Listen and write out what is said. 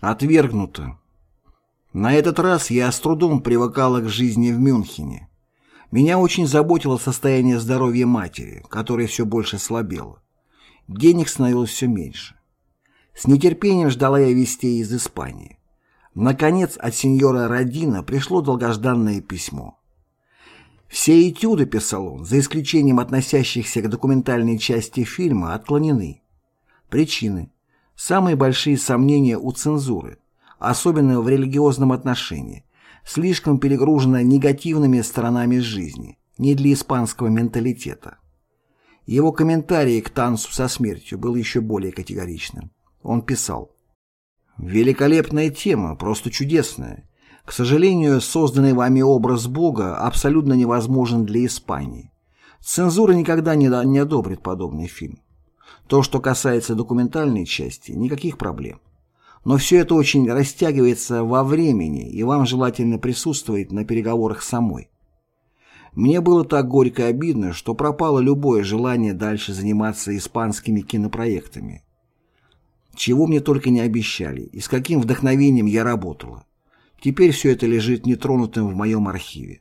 Отвергнуто. На этот раз я с трудом привыкала к жизни в Мюнхене. Меня очень заботило состояние здоровья матери, которая все больше слабела. Денег становилось все меньше. С нетерпением ждала я вестей из Испании. Наконец, от сеньора Родина пришло долгожданное письмо. Все этюды, писал он, за исключением относящихся к документальной части фильма, отклонены. Причины. Самые большие сомнения у цензуры, особенно в религиозном отношении, слишком перегружена негативными сторонами жизни, не для испанского менталитета. Его комментарий к танцу со смертью был еще более категоричным. Он писал «Великолепная тема, просто чудесная. К сожалению, созданный вами образ Бога абсолютно невозможен для Испании. Цензура никогда не, не одобрит подобный фильм. То, что касается документальной части, никаких проблем. Но все это очень растягивается во времени, и вам желательно присутствовать на переговорах самой. Мне было так горько обидно, что пропало любое желание дальше заниматься испанскими кинопроектами. Чего мне только не обещали, и с каким вдохновением я работала. Теперь все это лежит нетронутым в моем архиве.